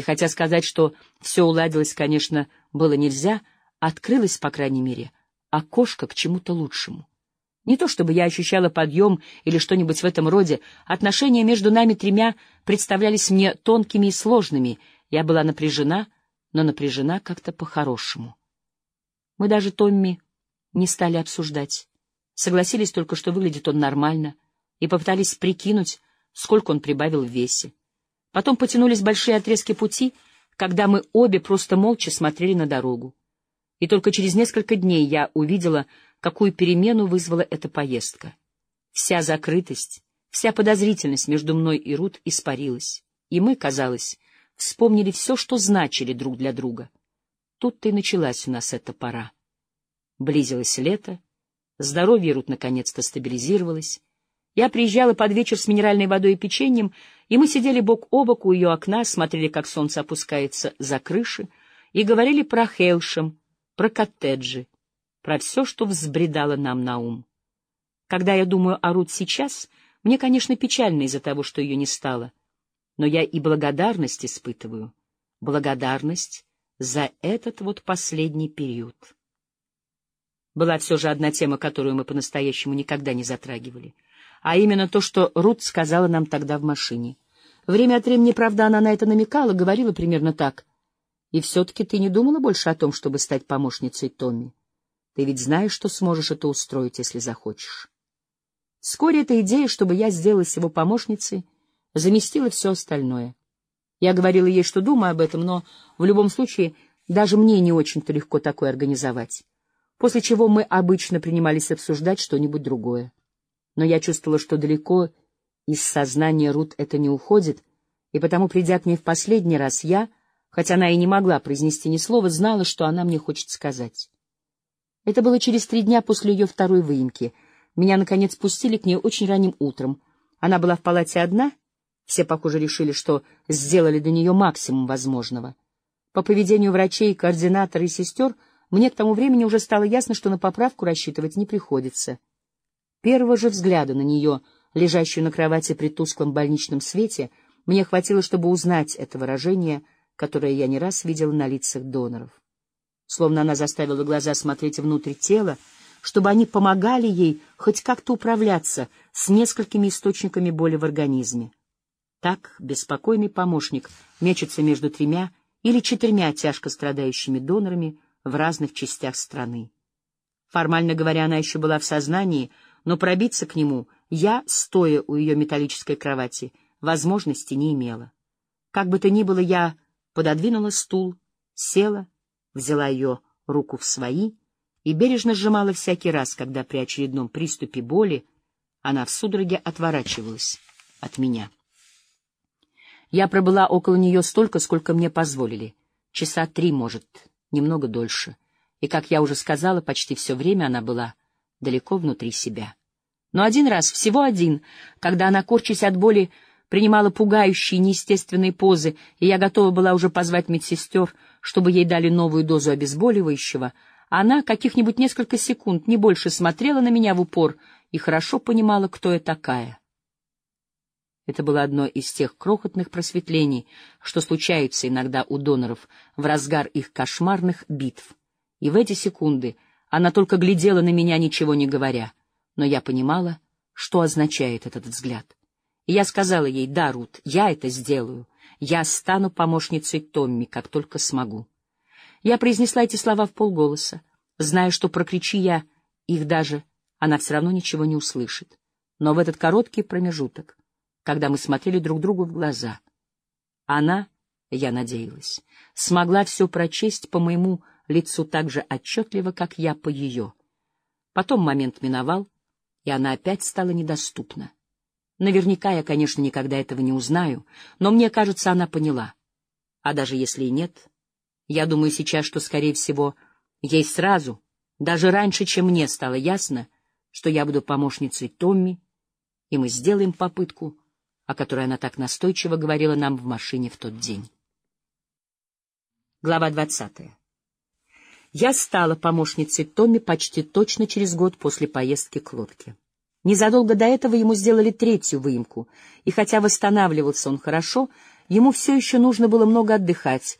И хотя сказать, что все уладилось, конечно, было нельзя, открылось, по крайней мере, окошко к чему-то лучшему. Не то чтобы я ощущала подъем или что-нибудь в этом роде, отношения между нами тремя представлялись мне тонкими и сложными, я была напряжена, но напряжена как-то по-хорошему. Мы даже Томми не стали обсуждать. Согласились только, что выглядит он нормально, и попытались прикинуть, сколько он прибавил в весе. Потом потянулись большие отрезки пути, когда мы обе просто молча смотрели на дорогу. И только через несколько дней я увидела, какую перемену вызвала эта поездка. Вся закрытость, вся подозрительность между мной и Рут испарилась, и мы, казалось, вспомнили все, что значили друг для друга. Тут-то и началась у нас эта пора. Близилось лето, здоровье Рут наконец-то стабилизировалось. Я приезжала под вечер с минеральной водой и печеньем, и мы сидели бок о бок у ее окна, смотрели, как солнце опускается за крыши, и говорили про Хейлшем, про коттеджи, про все, что взбредало нам на ум. Когда я думаю о Рут сейчас, мне, конечно, печально из-за того, что ее не стало, но я и благодарность испытываю, благодарность за этот вот последний период. Была все же одна тема, которую мы по-настоящему никогда не затрагивали, а именно то, что Рут сказала нам тогда в машине. Время от времени, правда, она на это намекала, говорила примерно так. И все-таки ты не думала больше о том, чтобы стать помощницей Томми? Ты ведь знаешь, что сможешь это устроить, если захочешь. Вскоре эта идея, чтобы я сделалась его помощницей, заместила все остальное. Я говорила ей, что думаю об этом, но в любом случае даже мне не очень-то легко такое организовать. После чего мы обычно принимались обсуждать что-нибудь другое. Но я чувствовала, что далеко из сознания Рут это не уходит, и потому, придя к ней в последний раз, я хотя она и не могла произнести ни слова, знала, что она мне хочет сказать. Это было через три дня после ее второй выемки. Меня, наконец, пустили к ней очень ранним утром. Она была в палате одна, все, похоже, решили, что сделали для нее максимум возможного. По поведению врачей, координатора и сестер мне к тому времени уже стало ясно, что на поправку рассчитывать не приходится. Первого же взгляда на нее, лежащую на кровати при тусклом больничном свете, мне хватило, чтобы узнать это выражение — которое я не раз видела на лицах доноров. Словно она заставила глаза смотреть внутрь тела, чтобы они помогали ей хоть как-то управляться с несколькими источниками боли в организме. Так беспокойный помощник мечется между тремя или четырьмя тяжко страдающими донорами в разных частях страны. Формально говоря, она еще была в сознании, но пробиться к нему я, стоя у ее металлической кровати, возможности не имела. Как бы то ни было, я пододвинула стул, села, взяла ее руку в свои и бережно сжимала всякий раз, когда при очередном приступе боли она в судороге отворачивалась от меня. Я пробыла около нее столько, сколько мне позволили. Часа три, может, немного дольше. И, как я уже сказала, почти все время она была далеко внутри себя. Но один раз, всего один, когда она, корчась от боли, принимала пугающие неестественные позы, и я готова была уже позвать медсестер, чтобы ей дали новую дозу обезболивающего, она каких-нибудь несколько секунд, не больше, смотрела на меня в упор и хорошо понимала, кто я такая. Это было одно из тех крохотных просветлений, что случаются иногда у доноров в разгар их кошмарных битв. И в эти секунды она только глядела на меня, ничего не говоря, но я понимала, что означает этот взгляд. И я сказала ей, да, Рут, я это сделаю. Я стану помощницей Томми, как только смогу. Я произнесла эти слова в полголоса, зная, что прокричи я их даже, она все равно ничего не услышит. Но в этот короткий промежуток, когда мы смотрели друг другу в глаза, она, я надеялась, смогла все прочесть по моему лицу так же отчетливо, как я по ее. Потом момент миновал, и она опять стала недоступна. Наверняка я, конечно, никогда этого не узнаю, но мне кажется, она поняла. А даже если и нет, я думаю сейчас, что, скорее всего, ей сразу, даже раньше, чем мне стало ясно, что я буду помощницей Томми, и мы сделаем попытку, о которой она так настойчиво говорила нам в машине в тот день. Глава двадцатая. Я стала помощницей Томми почти точно через год после поездки к лодке. Незадолго до этого ему сделали третью выемку, и хотя восстанавливался он хорошо, Ему все еще нужно было много отдыхать,